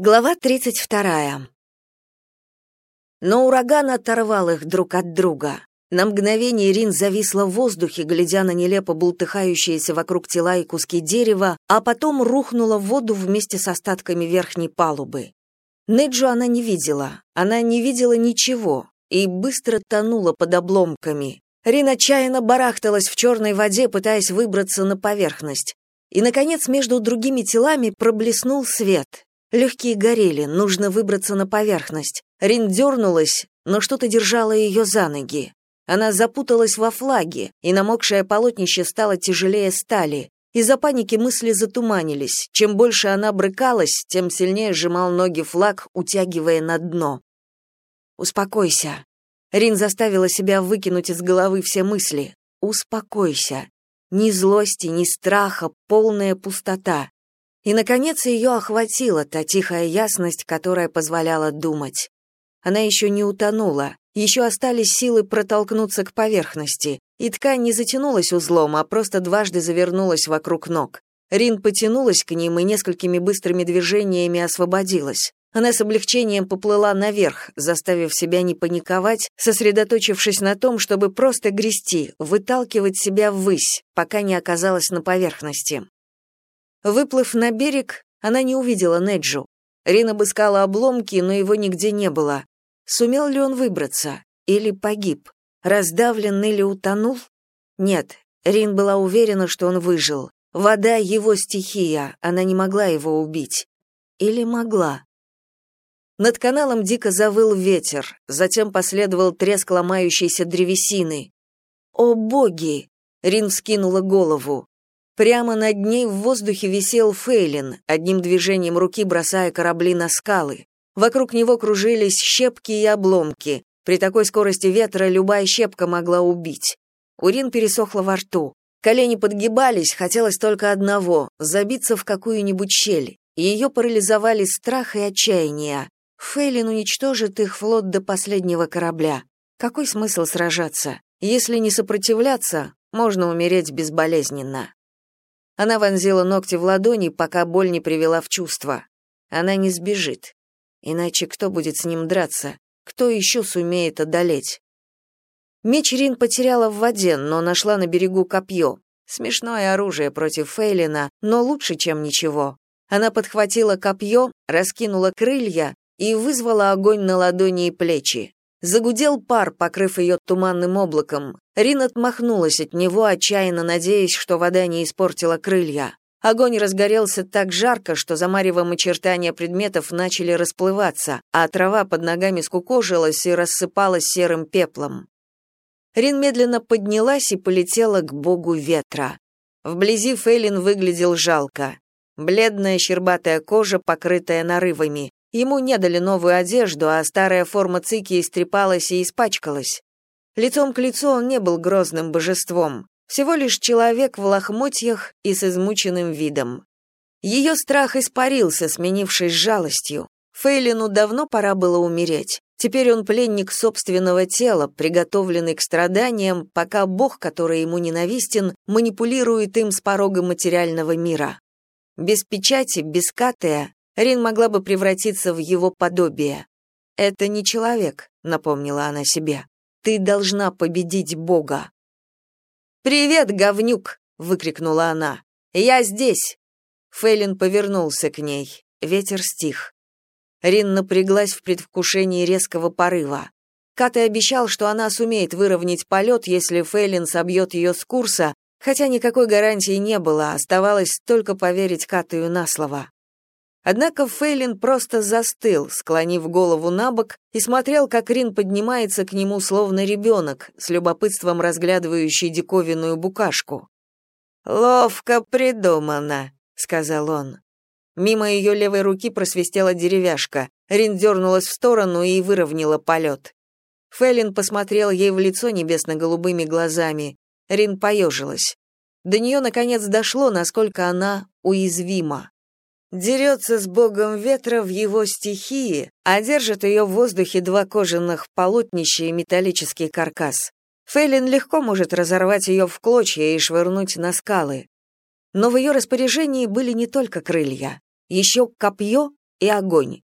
Глава 32. Но ураган оторвал их друг от друга. На мгновение Рин зависла в воздухе, глядя на нелепо бултыхающиеся вокруг тела и куски дерева, а потом рухнула в воду вместе с остатками верхней палубы. Неджу она не видела, она не видела ничего и быстро тонула под обломками. Рин отчаянно барахталась в черной воде, пытаясь выбраться на поверхность. И, наконец, между другими телами проблеснул свет, Легкие горели, нужно выбраться на поверхность. Рин дернулась, но что-то держало ее за ноги. Она запуталась во флаге, и намокшее полотнище стало тяжелее стали. Из-за паники мысли затуманились. Чем больше она брыкалась, тем сильнее сжимал ноги флаг, утягивая на дно. «Успокойся». Рин заставила себя выкинуть из головы все мысли. «Успокойся». Ни злости, ни страха, полная пустота. И, наконец, ее охватила та тихая ясность, которая позволяла думать. Она еще не утонула, еще остались силы протолкнуться к поверхности, и ткань не затянулась узлом, а просто дважды завернулась вокруг ног. Рин потянулась к ним и несколькими быстрыми движениями освободилась. Она с облегчением поплыла наверх, заставив себя не паниковать, сосредоточившись на том, чтобы просто грести, выталкивать себя ввысь, пока не оказалась на поверхности. Выплыв на берег, она не увидела Неджу. Рин обыскала обломки, но его нигде не было. Сумел ли он выбраться? Или погиб? Раздавлен или утонул? Нет, Рин была уверена, что он выжил. Вода — его стихия, она не могла его убить. Или могла? Над каналом дико завыл ветер, затем последовал треск ломающейся древесины. «О боги!» — Рин вскинула голову. Прямо над ней в воздухе висел Фейлин, одним движением руки бросая корабли на скалы. Вокруг него кружились щепки и обломки. При такой скорости ветра любая щепка могла убить. Урин пересохла во рту. Колени подгибались, хотелось только одного — забиться в какую-нибудь щель. Ее парализовали страх и отчаяние. Фейлин уничтожит их флот до последнего корабля. Какой смысл сражаться? Если не сопротивляться, можно умереть безболезненно. Она вонзила ногти в ладони, пока боль не привела в чувство. Она не сбежит. Иначе кто будет с ним драться? Кто еще сумеет одолеть? Меч Рин потеряла в воде, но нашла на берегу копье. Смешное оружие против Фейлина, но лучше, чем ничего. Она подхватила копье, раскинула крылья и вызвала огонь на ладони и плечи. Загудел пар, покрыв ее туманным облаком. Рин отмахнулась от него, отчаянно надеясь, что вода не испортила крылья. Огонь разгорелся так жарко, что за маревом очертания предметов начали расплываться, а трава под ногами скукожилась и рассыпалась серым пеплом. Рин медленно поднялась и полетела к богу ветра. Вблизи Фейлин выглядел жалко. Бледная щербатая кожа, покрытая нарывами. Ему не дали новую одежду, а старая форма цики истрепалась и испачкалась. Лицом к лицу он не был грозным божеством, всего лишь человек в лохмотьях и с измученным видом. Ее страх испарился, сменившись жалостью. Фейлину давно пора было умереть. Теперь он пленник собственного тела, приготовленный к страданиям, пока Бог, который ему ненавистен, манипулирует им с порога материального мира. Без печати, без катая, Рин могла бы превратиться в его подобие. «Это не человек», — напомнила она себе. «Ты должна победить Бога». «Привет, говнюк!» — выкрикнула она. «Я здесь!» Фейлин повернулся к ней. Ветер стих. Рин напряглась в предвкушении резкого порыва. Катай обещал, что она сумеет выровнять полет, если Фейлин собьет ее с курса, хотя никакой гарантии не было, оставалось только поверить Катаю на слово. Однако Фейлин просто застыл, склонив голову на бок, и смотрел, как Рин поднимается к нему словно ребенок, с любопытством разглядывающий диковинную букашку. «Ловко придумано», — сказал он. Мимо ее левой руки просвистела деревяшка. Рин дернулась в сторону и выровняла полет. Фейлин посмотрел ей в лицо небесно-голубыми глазами. Рин поежилась. До нее, наконец, дошло, насколько она уязвима. Дерется с богом ветра в его стихии, а держит ее в воздухе два кожаных полотнища и металлический каркас. Фейлин легко может разорвать ее в клочья и швырнуть на скалы. Но в ее распоряжении были не только крылья. Еще копье и огонь.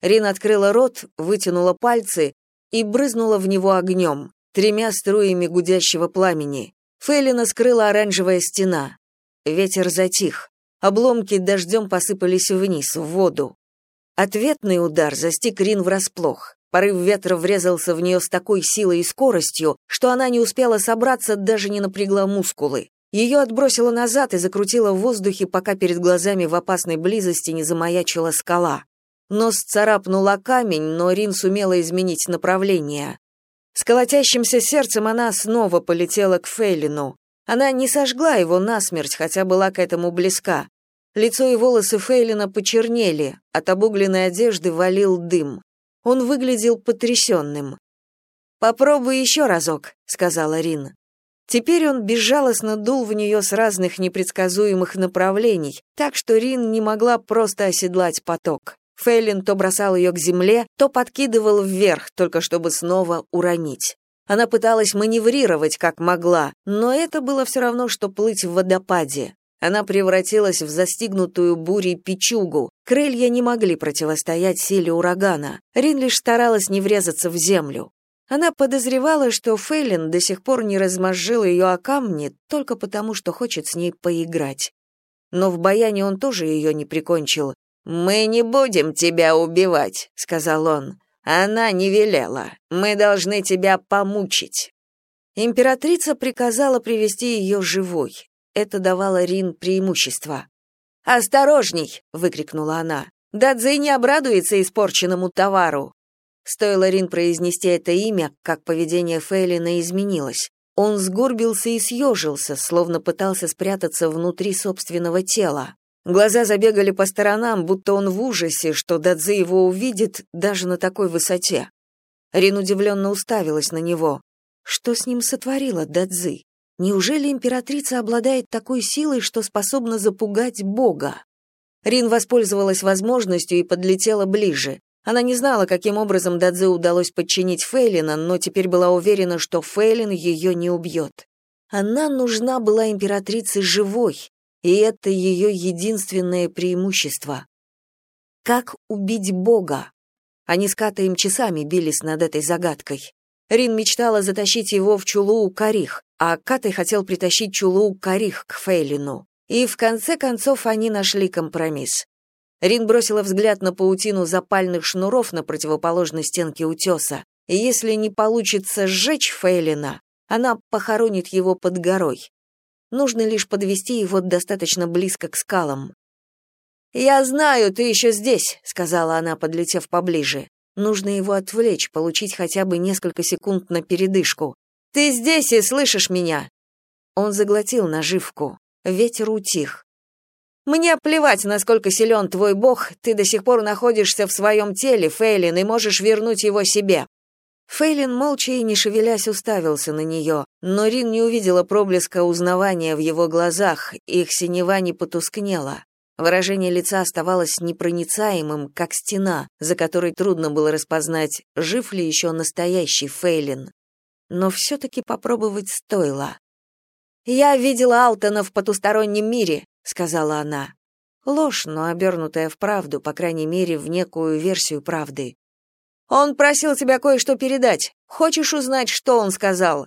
Рин открыла рот, вытянула пальцы и брызнула в него огнем, тремя струями гудящего пламени. Фейлина скрыла оранжевая стена. Ветер затих. Обломки дождем посыпались вниз, в воду. Ответный удар застиг Рин врасплох. Порыв ветра врезался в нее с такой силой и скоростью, что она не успела собраться, даже не напрягла мускулы. Ее отбросило назад и закрутило в воздухе, пока перед глазами в опасной близости не замаячила скала. Нос царапнула камень, но Рин сумела изменить направление. С колотящимся сердцем она снова полетела к Фейлину. Она не сожгла его насмерть, хотя была к этому близка. Лицо и волосы Фейлина почернели, от обугленной одежды валил дым. Он выглядел потрясенным. «Попробуй еще разок», — сказала Рин. Теперь он безжалостно дул в нее с разных непредсказуемых направлений, так что Рин не могла просто оседлать поток. Фейлин то бросал ее к земле, то подкидывал вверх, только чтобы снова уронить. Она пыталась маневрировать как могла, но это было все равно, что плыть в водопаде. Она превратилась в застигнутую бурей печугу. Крылья не могли противостоять силе урагана. Рин лишь старалась не врезаться в землю. Она подозревала, что Фейлин до сих пор не размозжил ее о камни только потому, что хочет с ней поиграть. Но в баяне он тоже ее не прикончил. «Мы не будем тебя убивать», — сказал он. «Она не велела. Мы должны тебя помучить». Императрица приказала привести ее живой это давало Рин преимущество. «Осторожней!» — выкрикнула она. «Дадзи не обрадуется испорченному товару!» Стоило Рин произнести это имя, как поведение Фейлина изменилось. Он сгорбился и съежился, словно пытался спрятаться внутри собственного тела. Глаза забегали по сторонам, будто он в ужасе, что Дадзи его увидит даже на такой высоте. Рин удивленно уставилась на него. Что с ним сотворила Дадзи? Неужели императрица обладает такой силой, что способна запугать Бога? Рин воспользовалась возможностью и подлетела ближе. Она не знала, каким образом Дадзе удалось подчинить Фейлина, но теперь была уверена, что Фейлин ее не убьет. Она нужна была императрице живой, и это ее единственное преимущество. Как убить Бога? Они с Катаем часами бились над этой загадкой. Рин мечтала затащить его в чулу у Карих, а Катай хотел притащить чулу Карих к Фейлину. И в конце концов они нашли компромисс. Рин бросила взгляд на паутину запальных шнуров на противоположной стенке утеса, и если не получится сжечь Фейлина, она похоронит его под горой. Нужно лишь подвести его достаточно близко к скалам. «Я знаю, ты еще здесь», — сказала она, подлетев поближе. Нужно его отвлечь, получить хотя бы несколько секунд на передышку. Ты здесь и слышишь меня?» Он заглотил наживку. Ветер утих. «Мне плевать, насколько силен твой бог, ты до сих пор находишься в своем теле, Фейлин, и можешь вернуть его себе». Фейлин молча и не шевелясь уставился на нее, но Рин не увидела проблеска узнавания в его глазах, их синева не потускнела. Выражение лица оставалось непроницаемым, как стена, за которой трудно было распознать, жив ли еще настоящий Фейлин но все-таки попробовать стоило. «Я видела Алтона в потустороннем мире», — сказала она. Ложь, но обернутая в правду, по крайней мере, в некую версию правды. «Он просил тебя кое-что передать. Хочешь узнать, что он сказал?»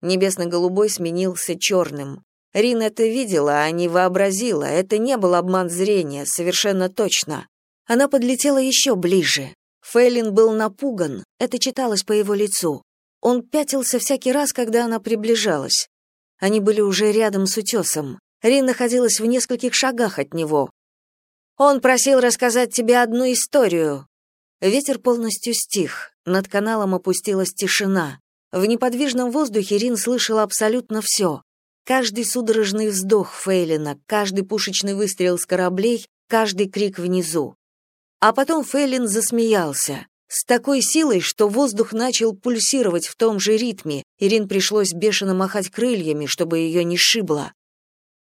Небесно-голубой сменился черным. Рин это видела, а не вообразила. Это не был обман зрения, совершенно точно. Она подлетела еще ближе. Фейлин был напуган, это читалось по его лицу. Он пятился всякий раз, когда она приближалась. Они были уже рядом с утесом. Рин находилась в нескольких шагах от него. «Он просил рассказать тебе одну историю». Ветер полностью стих, над каналом опустилась тишина. В неподвижном воздухе Рин слышала абсолютно все. Каждый судорожный вздох Фейлина, каждый пушечный выстрел с кораблей, каждый крик внизу. А потом Фейлин засмеялся. С такой силой, что воздух начал пульсировать в том же ритме, Ирин пришлось бешено махать крыльями, чтобы ее не шибло.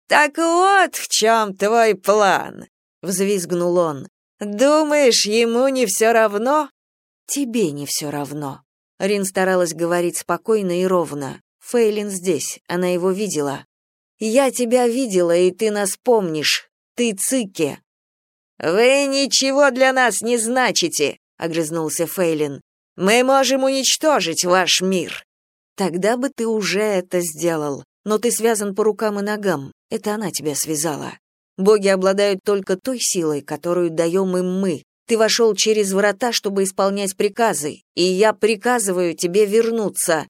«Так вот в чем твой план!» — взвизгнул он. «Думаешь, ему не все равно?» «Тебе не все равно». Рин старалась говорить спокойно и ровно. Фейлин здесь, она его видела. «Я тебя видела, и ты нас помнишь. Ты Цике». «Вы ничего для нас не значите», — огрызнулся Фейлин. «Мы можем уничтожить ваш мир». «Тогда бы ты уже это сделал, но ты связан по рукам и ногам. Это она тебя связала. Боги обладают только той силой, которую даем им мы. Ты вошел через врата, чтобы исполнять приказы, и я приказываю тебе вернуться».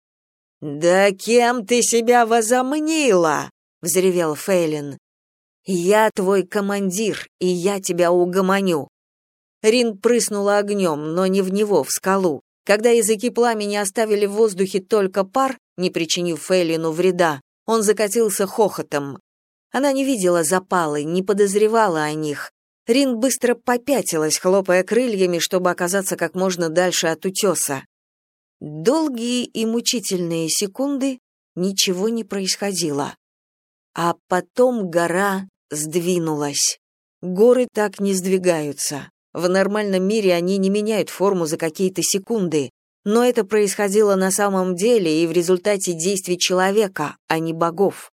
«Да кем ты себя возомнила?» — взревел Фейлин. «Я твой командир, и я тебя угомоню». Рин прыснула огнем, но не в него, в скалу. Когда языки пламени оставили в воздухе только пар, не причинив Фейлину вреда, он закатился хохотом. Она не видела запалы, не подозревала о них. Рин быстро попятилась, хлопая крыльями, чтобы оказаться как можно дальше от утеса. Долгие и мучительные секунды ничего не происходило. А потом гора сдвинулась. Горы так не сдвигаются. В нормальном мире они не меняют форму за какие-то секунды, но это происходило на самом деле и в результате действий человека, а не богов.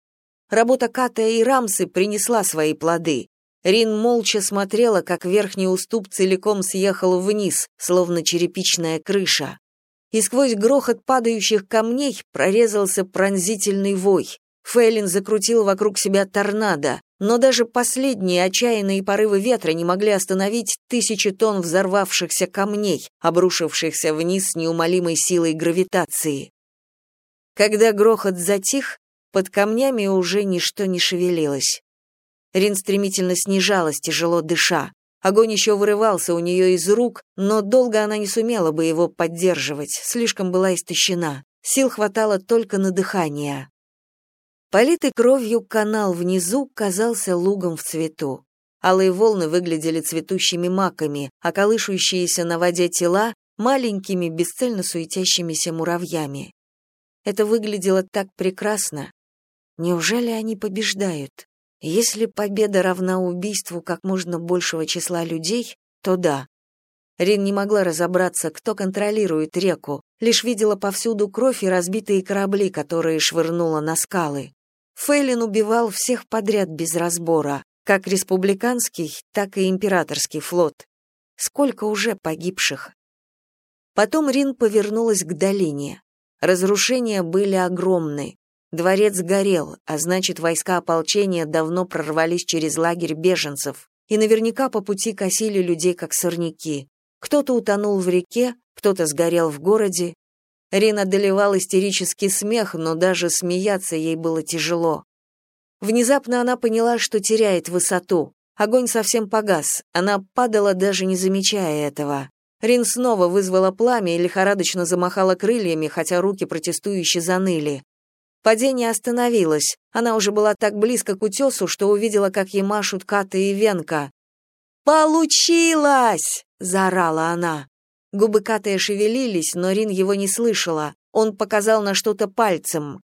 Работа Ката и Рамсы принесла свои плоды. Рин молча смотрела, как верхний уступ целиком съехал вниз, словно черепичная крыша. И сквозь грохот падающих камней прорезался пронзительный вой. Фейлин закрутил вокруг себя торнадо, но даже последние отчаянные порывы ветра не могли остановить тысячи тонн взорвавшихся камней, обрушившихся вниз с неумолимой силой гравитации. Когда грохот затих, под камнями уже ничто не шевелилось. Рин стремительно снижалась, тяжело дыша. Огонь еще вырывался у нее из рук, но долго она не сумела бы его поддерживать, слишком была истощена. Сил хватало только на дыхание. Политый кровью канал внизу казался лугом в цвету. Алые волны выглядели цветущими маками, а колышущиеся на воде тела — маленькими, бесцельно суетящимися муравьями. Это выглядело так прекрасно. Неужели они побеждают? Если победа равна убийству как можно большего числа людей, то да. Рин не могла разобраться, кто контролирует реку, лишь видела повсюду кровь и разбитые корабли, которые швырнула на скалы. Фейлин убивал всех подряд без разбора, как республиканский, так и императорский флот. Сколько уже погибших? Потом Рин повернулась к долине. Разрушения были огромны. Дворец горел, а значит, войска ополчения давно прорвались через лагерь беженцев и наверняка по пути косили людей как сорняки. Кто-то утонул в реке, кто-то сгорел в городе, Рин одолевал истерический смех, но даже смеяться ей было тяжело. Внезапно она поняла, что теряет высоту. Огонь совсем погас, она падала, даже не замечая этого. Рин снова вызвала пламя и лихорадочно замахала крыльями, хотя руки протестующе заныли. Падение остановилось. Она уже была так близко к утесу, что увидела, как ей машут Ката и Венка. «Получилось!» — заорала она. Губы Катая шевелились, но Рин его не слышала. Он показал на что-то пальцем.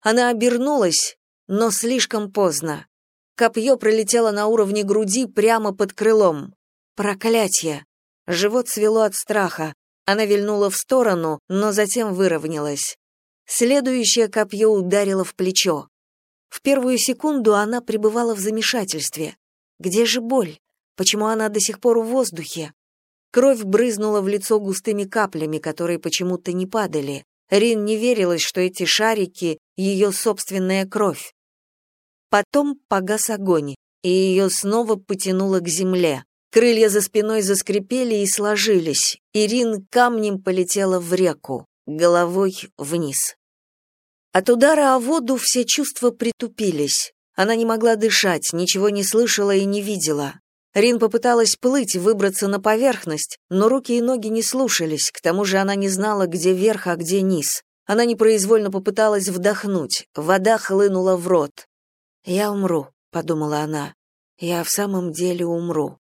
Она обернулась, но слишком поздно. Копье пролетело на уровне груди прямо под крылом. Проклятье! Живот свело от страха. Она вильнула в сторону, но затем выровнялась. Следующее копье ударило в плечо. В первую секунду она пребывала в замешательстве. Где же боль? Почему она до сих пор в воздухе? Кровь брызнула в лицо густыми каплями, которые почему-то не падали. Рин не верилась, что эти шарики — ее собственная кровь. Потом погас огонь, и ее снова потянуло к земле. Крылья за спиной заскрипели и сложились, и Рин камнем полетела в реку, головой вниз. От удара о воду все чувства притупились. Она не могла дышать, ничего не слышала и не видела. Рин попыталась плыть, выбраться на поверхность, но руки и ноги не слушались, к тому же она не знала, где верх, а где низ. Она непроизвольно попыталась вдохнуть, вода хлынула в рот. «Я умру», — подумала она. «Я в самом деле умру».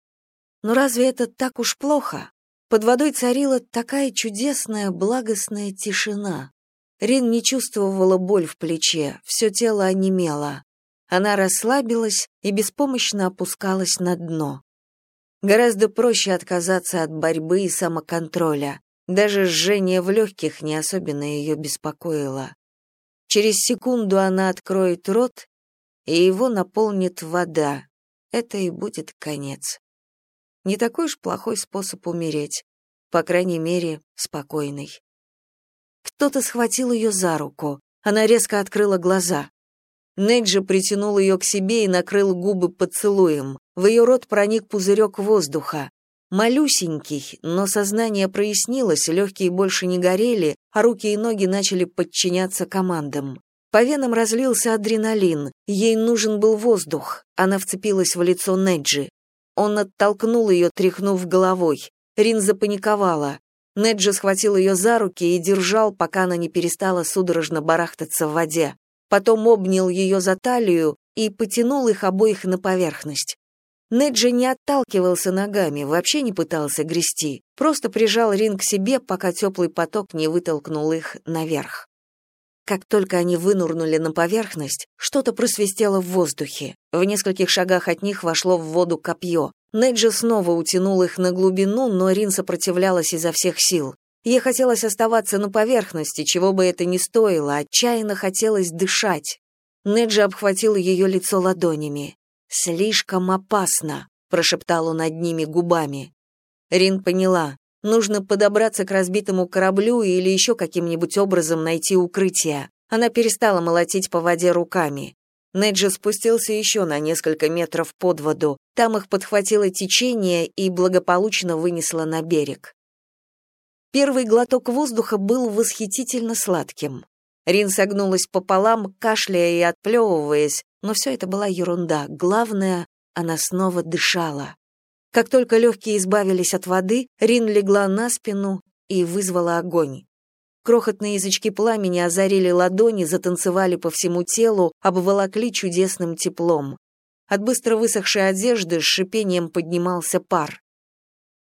Но разве это так уж плохо? Под водой царила такая чудесная, благостная тишина. Рин не чувствовала боль в плече, все тело онемело. Она расслабилась и беспомощно опускалась на дно. Гораздо проще отказаться от борьбы и самоконтроля. Даже жжение в легких не особенно ее беспокоило. Через секунду она откроет рот, и его наполнит вода. Это и будет конец. Не такой уж плохой способ умереть. По крайней мере, спокойный. Кто-то схватил ее за руку. Она резко открыла глаза. Неджи притянул ее к себе и накрыл губы поцелуем. В ее рот проник пузырек воздуха. Малюсенький, но сознание прояснилось, легкие больше не горели, а руки и ноги начали подчиняться командам. По венам разлился адреналин, ей нужен был воздух. Она вцепилась в лицо Неджи. Он оттолкнул ее, тряхнув головой. Рин запаниковала. Неджи схватил ее за руки и держал, пока она не перестала судорожно барахтаться в воде. Потом обнял ее за талию и потянул их обоих на поверхность. Неджи не отталкивался ногами, вообще не пытался грести, просто прижал Рин к себе, пока теплый поток не вытолкнул их наверх. Как только они вынурнули на поверхность, что-то просвистело в воздухе. В нескольких шагах от них вошло в воду копье. Неджи снова утянул их на глубину, но Рин сопротивлялась изо всех сил. Ей хотелось оставаться на поверхности, чего бы это ни стоило, отчаянно хотелось дышать. Неджи обхватил ее лицо ладонями. «Слишком опасно», — прошептал он над ними губами. Рин поняла, нужно подобраться к разбитому кораблю или еще каким-нибудь образом найти укрытие. Она перестала молотить по воде руками. Неджи спустился еще на несколько метров под воду. Там их подхватило течение и благополучно вынесло на берег. Первый глоток воздуха был восхитительно сладким. Рин согнулась пополам, кашляя и отплевываясь, но все это была ерунда. Главное, она снова дышала. Как только легкие избавились от воды, Рин легла на спину и вызвала огонь. Крохотные язычки пламени озарили ладони, затанцевали по всему телу, обволокли чудесным теплом. От быстро высохшей одежды с шипением поднимался пар.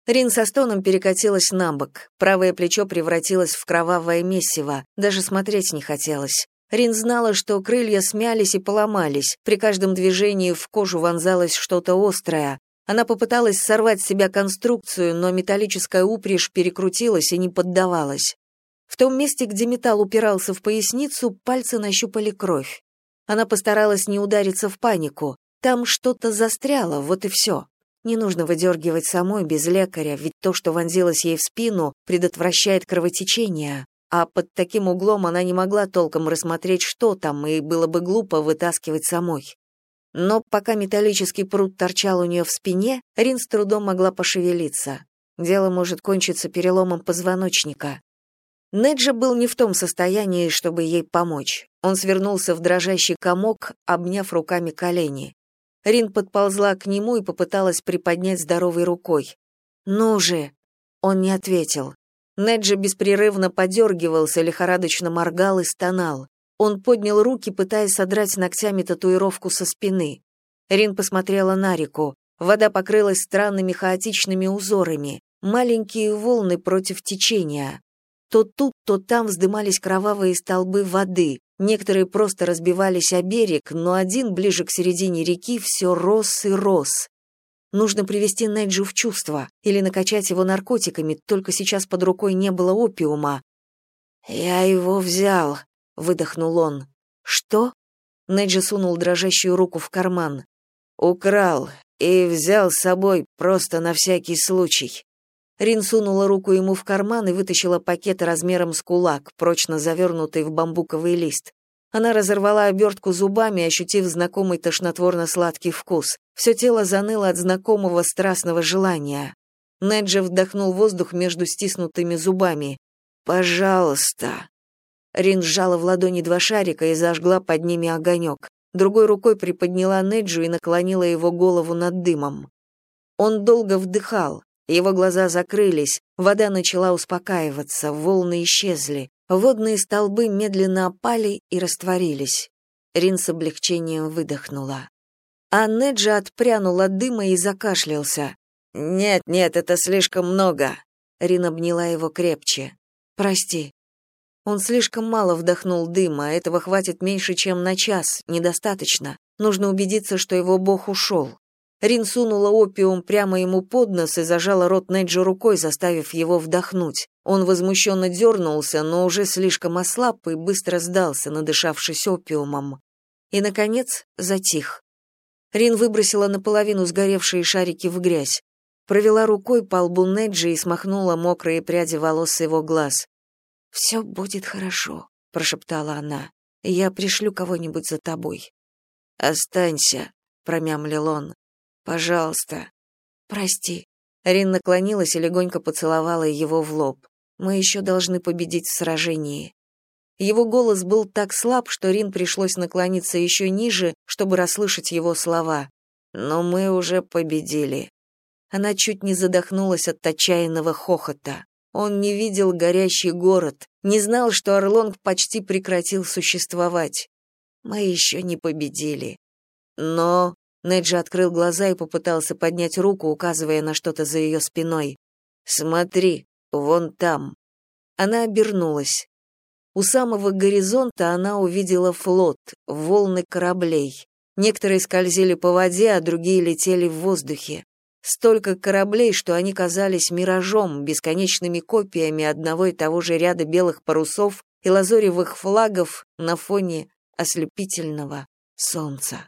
Рин со стоном перекатилась на бок. Правое плечо превратилось в кровавое месиво. Даже смотреть не хотелось. Рин знала, что крылья смялись и поломались. При каждом движении в кожу вонзалось что-то острое. Она попыталась сорвать с себя конструкцию, но металлическая упряжь перекрутилась и не поддавалась. В том месте, где металл упирался в поясницу, пальцы нащупали кровь. Она постаралась не удариться в панику. Там что-то застряло, вот и все. Не нужно выдергивать самой без лекаря, ведь то, что вонзилось ей в спину, предотвращает кровотечение, а под таким углом она не могла толком рассмотреть, что там, и было бы глупо вытаскивать самой. Но пока металлический пруд торчал у нее в спине, Рин с трудом могла пошевелиться. Дело может кончиться переломом позвоночника. Неджа был не в том состоянии, чтобы ей помочь. Он свернулся в дрожащий комок, обняв руками колени. Рин подползла к нему и попыталась приподнять здоровой рукой. «Ну же!» Он не ответил. Неджи беспрерывно подергивался, лихорадочно моргал и стонал. Он поднял руки, пытаясь содрать ногтями татуировку со спины. Рин посмотрела на реку. Вода покрылась странными хаотичными узорами, маленькие волны против течения. То тут, то там вздымались кровавые столбы воды, Некоторые просто разбивались о берег, но один ближе к середине реки все рос и рос. Нужно привести Неджу в чувство или накачать его наркотиками, только сейчас под рукой не было опиума. «Я его взял», — выдохнул он. «Что?» Неджи сунул дрожащую руку в карман. «Украл и взял с собой просто на всякий случай». Рин сунула руку ему в карман и вытащила пакет размером с кулак, прочно завернутый в бамбуковый лист. Она разорвала обертку зубами, ощутив знакомый тошнотворно-сладкий вкус. Все тело заныло от знакомого страстного желания. Неджи вдохнул воздух между стиснутыми зубами. «Пожалуйста». Рин сжала в ладони два шарика и зажгла под ними огонек. Другой рукой приподняла Неджу и наклонила его голову над дымом. Он долго вдыхал, его глаза закрылись, вода начала успокаиваться, волны исчезли. Водные столбы медленно опали и растворились. Рин с облегчением выдохнула. А Неджа отпрянул от дыма и закашлялся. «Нет, нет, это слишком много». Рин обняла его крепче. «Прости». Он слишком мало вдохнул дыма, этого хватит меньше, чем на час, недостаточно. Нужно убедиться, что его бог ушел. Рин сунула опиум прямо ему под нос и зажала рот Неджи рукой, заставив его вдохнуть. Он возмущенно дернулся, но уже слишком ослаб и быстро сдался, надышавшись опиумом. И, наконец, затих. Рин выбросила наполовину сгоревшие шарики в грязь. провела рукой по лбу Неджи и смахнула мокрые пряди волос с его глаз. «Все будет хорошо», — прошептала она. «Я пришлю кого-нибудь за тобой». «Останься», — промямлил он. «Пожалуйста». «Прости». Рин наклонилась и легонько поцеловала его в лоб. «Мы еще должны победить в сражении». Его голос был так слаб, что Рин пришлось наклониться еще ниже, чтобы расслышать его слова. «Но мы уже победили». Она чуть не задохнулась от отчаянного хохота. Он не видел горящий город, не знал, что Орлонг почти прекратил существовать. Мы еще не победили. Но Неджи открыл глаза и попытался поднять руку, указывая на что-то за ее спиной. «Смотри, вон там». Она обернулась. У самого горизонта она увидела флот, волны кораблей. Некоторые скользили по воде, а другие летели в воздухе. Столько кораблей, что они казались миражом, бесконечными копиями одного и того же ряда белых парусов и лазоревых флагов на фоне ослепительного солнца.